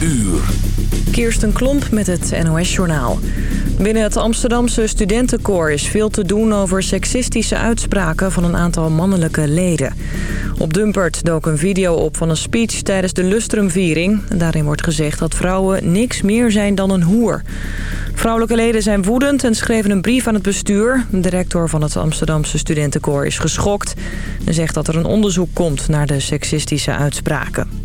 uur. Kirsten Klomp met het NOS-journaal. Binnen het Amsterdamse studentenkoor is veel te doen over seksistische uitspraken van een aantal mannelijke leden. Op Dumpert dook een video op van een speech tijdens de Lustrumviering. Daarin wordt gezegd dat vrouwen niks meer zijn dan een hoer. Vrouwelijke leden zijn woedend en schreven een brief aan het bestuur. De rector van het Amsterdamse studentenkoor is geschokt... en zegt dat er een onderzoek komt naar de seksistische uitspraken.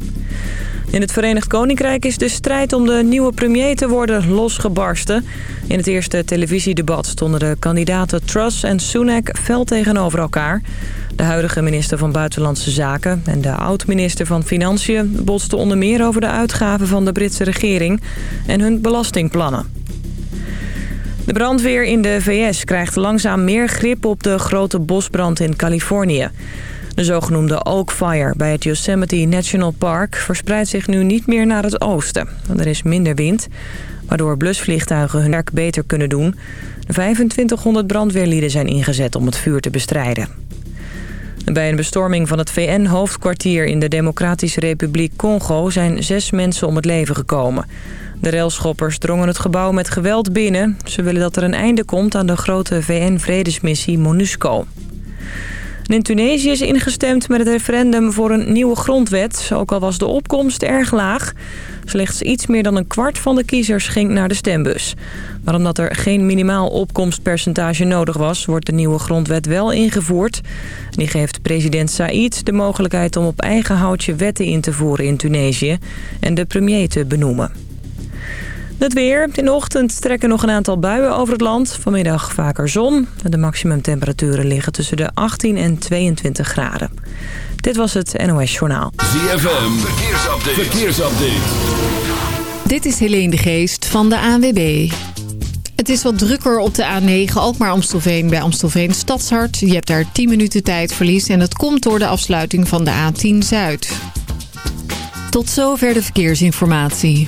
In het Verenigd Koninkrijk is de strijd om de nieuwe premier te worden losgebarsten. In het eerste televisiedebat stonden de kandidaten Truss en Sunak fel tegenover elkaar. De huidige minister van Buitenlandse Zaken en de oud-minister van Financiën... botsten onder meer over de uitgaven van de Britse regering en hun belastingplannen. De brandweer in de VS krijgt langzaam meer grip op de grote bosbrand in Californië. De zogenoemde Oak Fire bij het Yosemite National Park verspreidt zich nu niet meer naar het oosten. Er is minder wind, waardoor blusvliegtuigen hun werk beter kunnen doen. 2500 brandweerlieden zijn ingezet om het vuur te bestrijden. Bij een bestorming van het VN-hoofdkwartier in de Democratische Republiek Congo zijn zes mensen om het leven gekomen. De railschoppers drongen het gebouw met geweld binnen. Ze willen dat er een einde komt aan de grote VN-vredesmissie MONUSCO. In Tunesië is ingestemd met het referendum voor een nieuwe grondwet. Ook al was de opkomst erg laag. Slechts iets meer dan een kwart van de kiezers ging naar de stembus. Maar omdat er geen minimaal opkomstpercentage nodig was... wordt de nieuwe grondwet wel ingevoerd. Die geeft president Said de mogelijkheid om op eigen houtje wetten in te voeren in Tunesië... en de premier te benoemen. Het weer. In de ochtend trekken nog een aantal buien over het land. Vanmiddag vaker zon. De maximumtemperaturen liggen tussen de 18 en 22 graden. Dit was het NOS Journaal. ZFM. Verkeersupdate. Verkeersupdate. Dit is Helene de Geest van de ANWB. Het is wat drukker op de A9 Alkmaar-Amstelveen bij Amstelveen Stadshart. Je hebt daar 10 minuten tijdverlies en het komt door de afsluiting van de A10 Zuid. Tot zover de verkeersinformatie.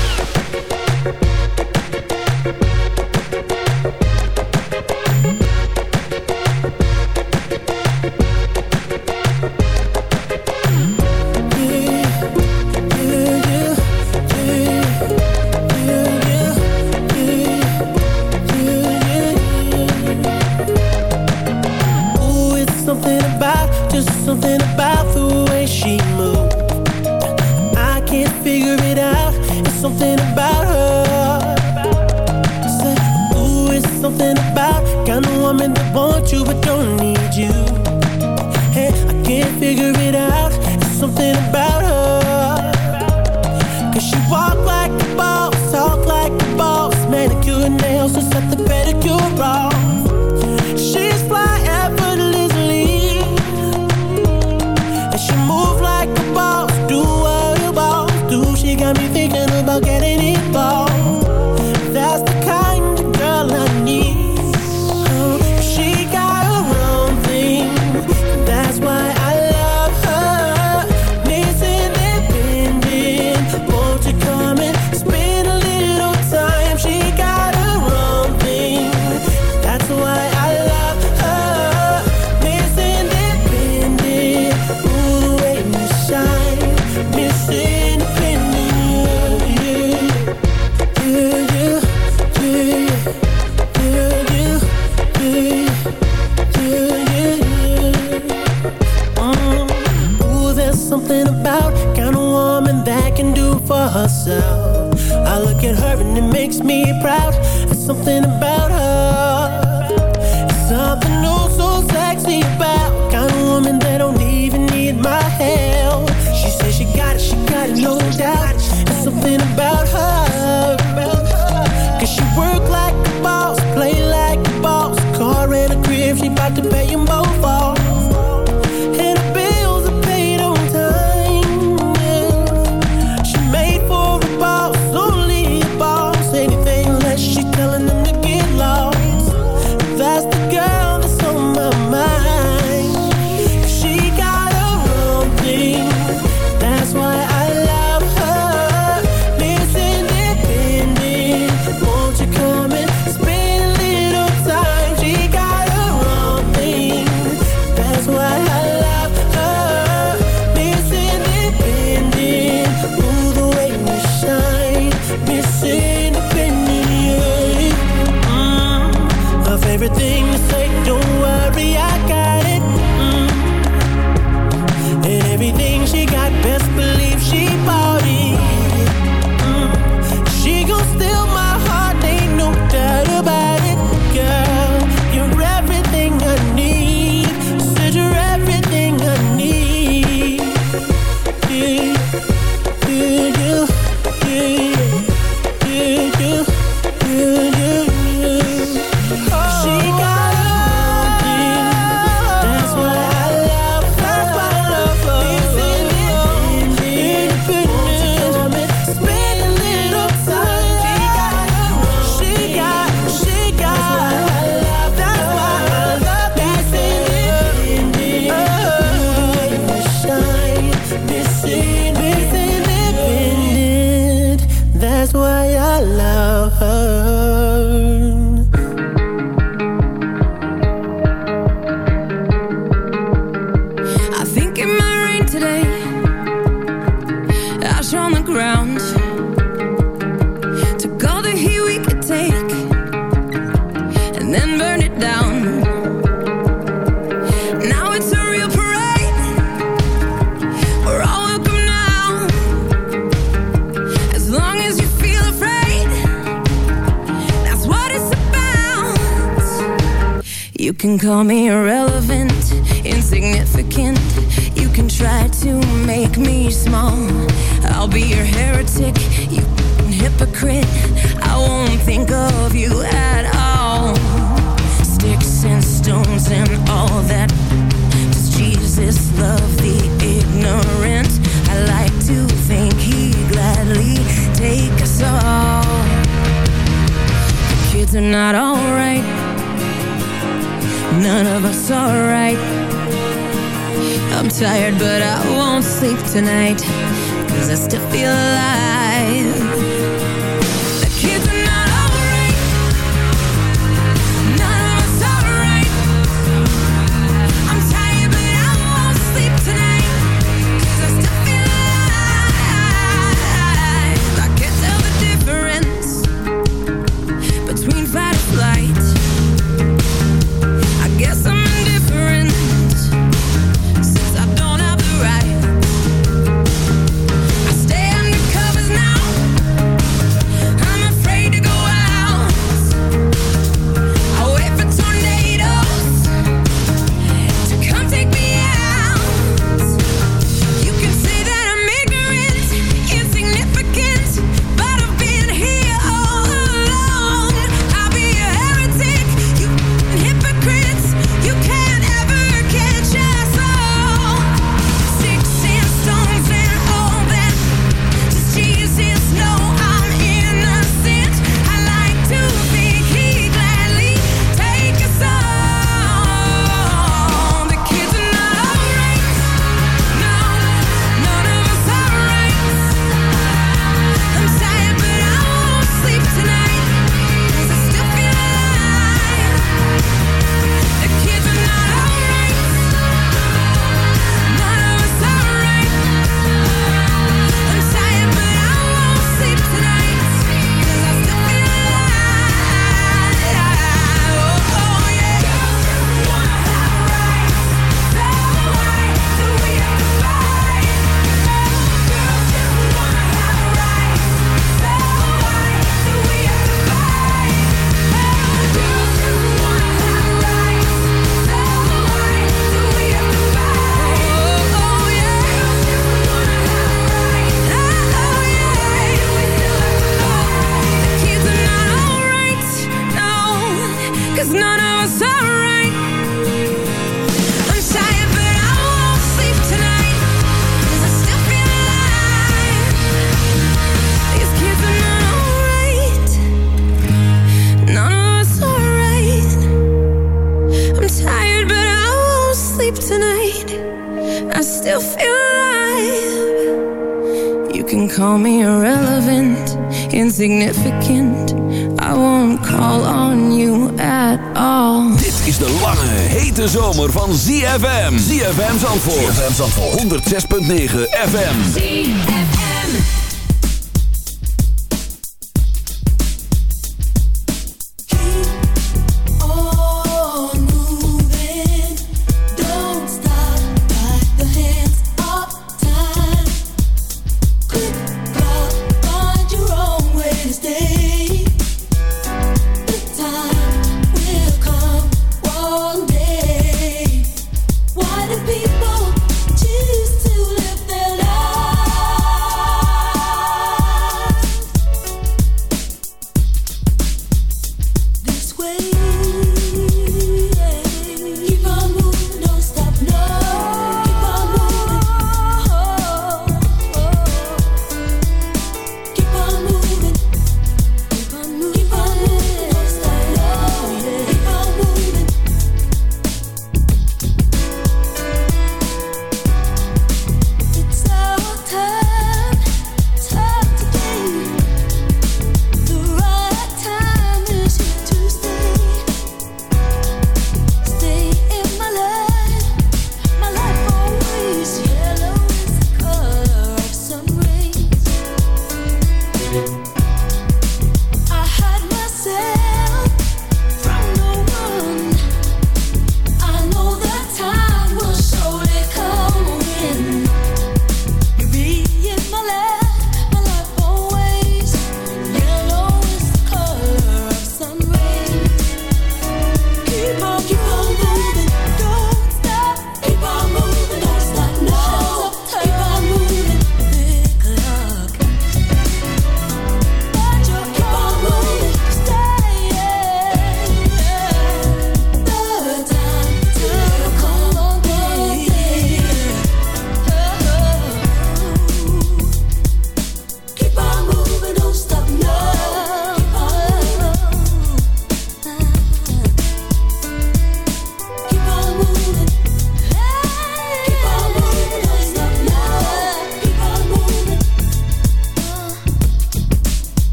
significant. I won't call on you at all. Dit is de lange, hete zomer van ZFM ZFM Zandvoort. ZFM Zandvoort. 106.9 FM ZFM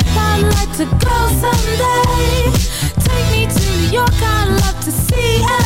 Trip, I'd like to go someday. Take me to New York, I'd love to see LA.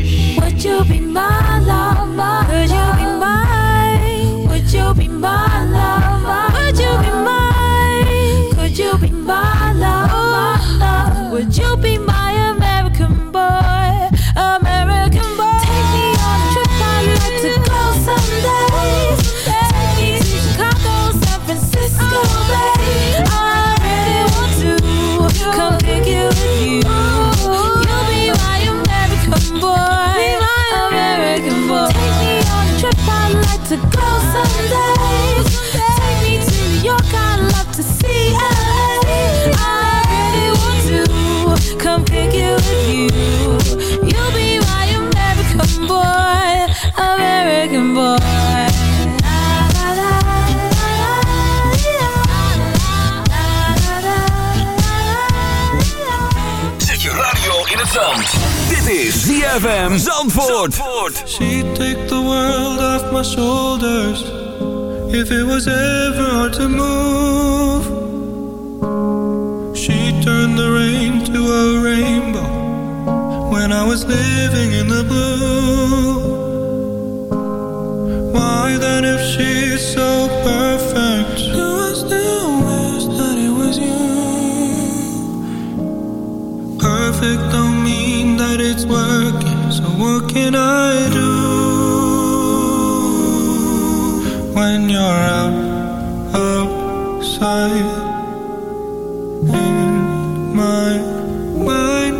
You be my lover? Could you be mine? To go ZFM Zandvoort. She'd take the world off my shoulders if it was ever hard to move. She'd turn the rain to a rainbow when I was living in the blue. Why then, if she's so perfect, do I still wish that it was you? Perfect that it's working, so what can I do when you're out outside? In my mind,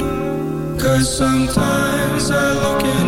sometimes I look at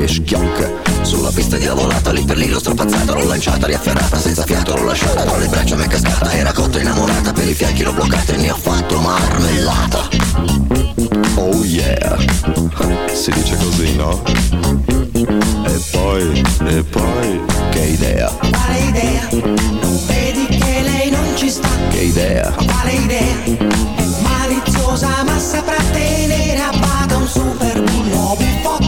che schiocca. Sulla pista di lavorata, lì per lì l'ho strapazzata, l'ho lanciata, riafferrata, senza fiato l'ho lasciata, tra le braccia mi è cascata, era cotta innamorata, per i fianchi l'ho bloccata e ne ho fatto marmellata. Oh yeah, si dice così, no? E poi, e poi, che idea, Quale idea? Non vedi che lei non ci sta? che idea, Quale idea? È maliziosa ma saprà tenere a bada un super bullo buffo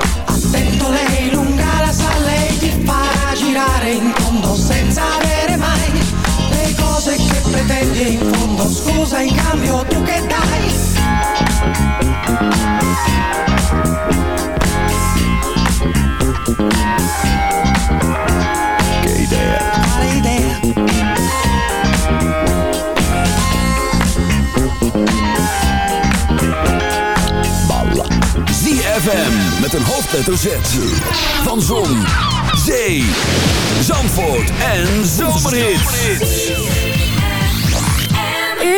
in fondo Scusa in cambio tu che dai? Che idea Vale idea Balla ZFM met een hoofdletter Z Van Zon, Zee, Zandvoort en Zomerhit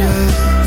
emotions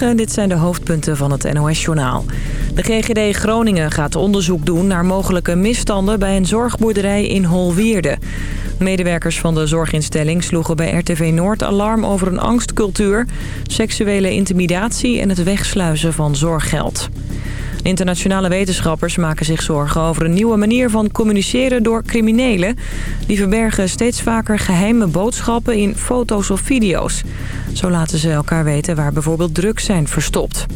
Dit zijn de hoofdpunten van het NOS-journaal. De GGD Groningen gaat onderzoek doen naar mogelijke misstanden bij een zorgboerderij in Holwierde. Medewerkers van de zorginstelling sloegen bij RTV Noord alarm over een angstcultuur, seksuele intimidatie en het wegsluizen van zorggeld. Internationale wetenschappers maken zich zorgen over een nieuwe manier van communiceren door criminelen. Die verbergen steeds vaker geheime boodschappen in foto's of video's. Zo laten ze elkaar weten waar bijvoorbeeld drugs zijn verstopt.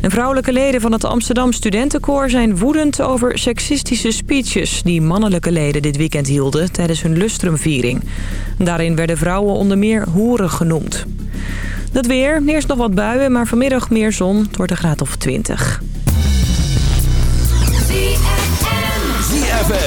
En vrouwelijke leden van het Amsterdam Studentenkoor zijn woedend over seksistische speeches... die mannelijke leden dit weekend hielden tijdens hun lustrumviering. Daarin werden vrouwen onder meer hoeren genoemd. Dat weer, eerst nog wat buien, maar vanmiddag meer zon. Het wordt een graad of 20.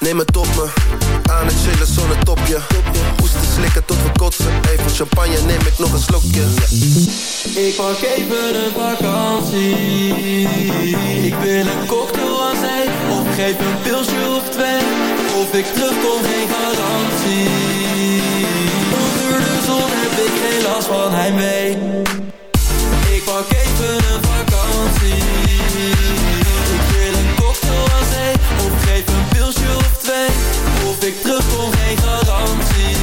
Neem het op me, aan het chillen zonder topje. Hoesten slikken tot we kotsen. Even champagne, neem ik nog een slokje. Ik pak even een vakantie. Ik wil een cocktail aan zee Of geef een pilsje of twee. Of ik terugkom geen garantie. Onder de zon heb ik geen last van heimwee. Ik pak even een vakantie Of ik terugkom geen garantie.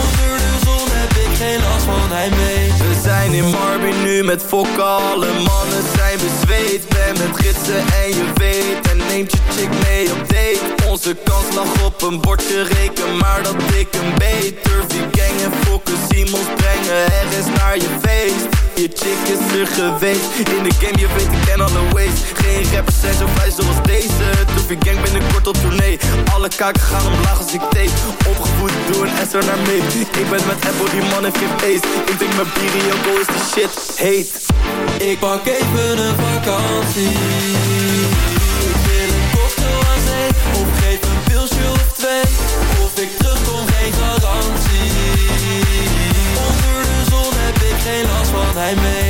Onder de zon heb ik geen last van heimwee We zijn in Marby nu met fokken, alle mannen zijn bezweet. Ben met gidsen en je weet, en neemt je chick mee op date. Onze kans lag op een bordje reken, maar dat ik een beter. Gang en fokken, Simons brengen ergens naar je feest. Je chick is er geweest, in de game je weet ik ken alle ways. Geen rappers zijn zo vrij zoals deze, Toefie gang binnenkort op tournee Alle kaken gaan omlaag als ik tape, opgevoed door een SR naar mee. Ik ben met Apple, die man heeft geen feest Ik drink mijn bier en go is die shit. Heet. Ik pak even een vakantie. Ik wil een cocktail aan zee. Of geef een pilsje of twee. Of ik terugkom geen garantie. Onder de zon heb ik geen last van heimwee